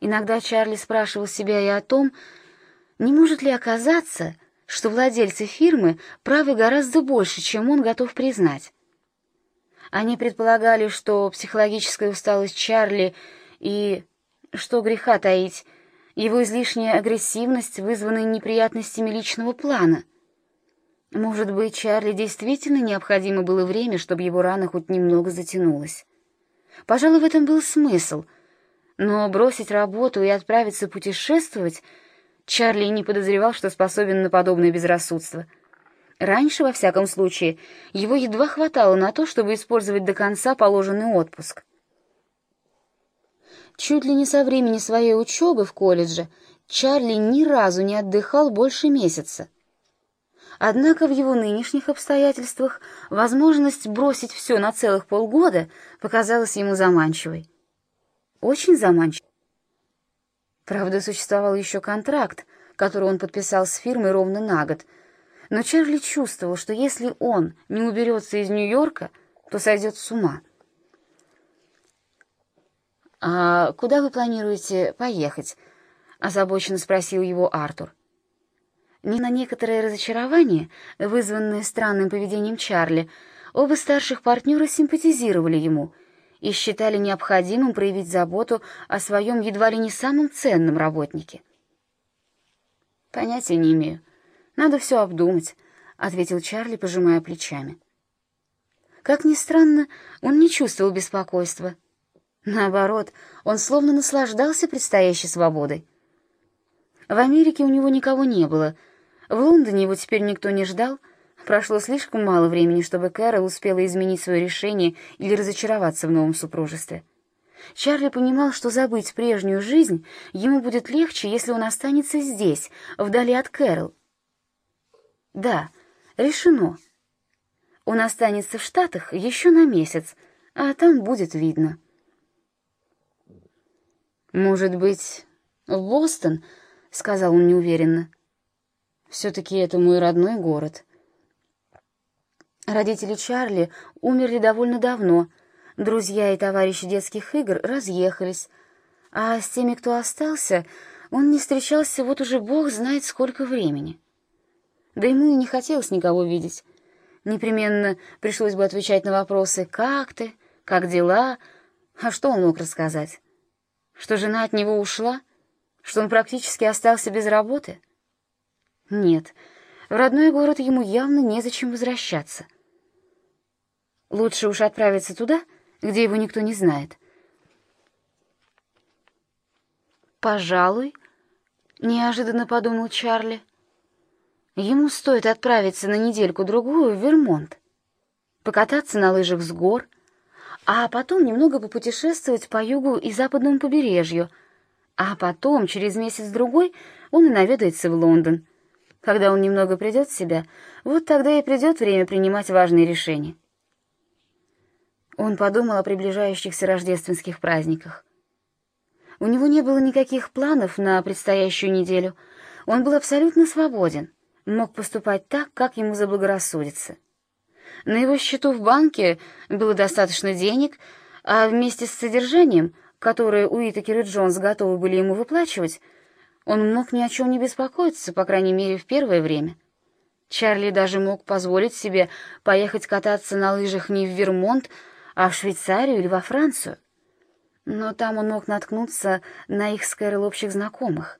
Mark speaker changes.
Speaker 1: Иногда Чарли спрашивал себя и о том, не может ли оказаться, что владельцы фирмы правы гораздо больше, чем он готов признать. Они предполагали, что психологическая усталость Чарли и, что греха таить, его излишняя агрессивность вызваны неприятностями личного плана. Может быть, Чарли действительно необходимо было время, чтобы его рана хоть немного затянулась. Пожалуй, в этом был смысл. Но бросить работу и отправиться путешествовать Чарли не подозревал, что способен на подобное безрассудство. Раньше, во всяком случае, его едва хватало на то, чтобы использовать до конца положенный отпуск. Чуть ли не со времени своей учебы в колледже Чарли ни разу не отдыхал больше месяца. Однако в его нынешних обстоятельствах возможность бросить все на целых полгода показалась ему заманчивой. Очень заманчивой. Правда, существовал еще контракт, который он подписал с фирмой ровно на год, но Чарли чувствовал, что если он не уберется из Нью-Йорка, то сойдет с ума. «А куда вы планируете поехать?» — озабоченно спросил его Артур. Не на некоторое разочарование, вызванное странным поведением Чарли, оба старших партнера симпатизировали ему и считали необходимым проявить заботу о своем едва ли не самом ценном работнике. «Понятия не имею. Надо все обдумать», — ответил Чарли, пожимая плечами. Как ни странно, он не чувствовал беспокойства — Наоборот, он словно наслаждался предстоящей свободой. В Америке у него никого не было. В Лондоне его теперь никто не ждал. Прошло слишком мало времени, чтобы Кэрол успела изменить свое решение или разочароваться в новом супружестве. Чарли понимал, что забыть прежнюю жизнь ему будет легче, если он останется здесь, вдали от Кэрол. Да, решено. Он останется в Штатах еще на месяц, а там будет видно. «Может быть, в Бостон?» — сказал он неуверенно. «Все-таки это мой родной город». Родители Чарли умерли довольно давно, друзья и товарищи детских игр разъехались, а с теми, кто остался, он не встречался вот уже бог знает сколько времени. Да ему и не хотелось никого видеть. Непременно пришлось бы отвечать на вопросы «Как ты?», «Как дела?», а что он мог рассказать? Что жена от него ушла? Что он практически остался без работы? Нет, в родной город ему явно незачем возвращаться. Лучше уж отправиться туда, где его никто не знает. «Пожалуй», — неожиданно подумал Чарли, — «ему стоит отправиться на недельку-другую в Вермонт, покататься на лыжах с гор — а потом немного попутешествовать по югу и западному побережью, а потом, через месяц-другой, он и наведается в Лондон. Когда он немного придет в себя, вот тогда и придет время принимать важные решения. Он подумал о приближающихся рождественских праздниках. У него не было никаких планов на предстоящую неделю. Он был абсолютно свободен, мог поступать так, как ему заблагорассудится. На его счету в банке было достаточно денег, а вместе с содержанием, которое Уитакер и Джонс готовы были ему выплачивать, он мог ни о чем не беспокоиться, по крайней мере, в первое время. Чарли даже мог позволить себе поехать кататься на лыжах не в Вермонт, а в Швейцарию или во Францию. Но там он мог наткнуться на их с Кэрол общих знакомых —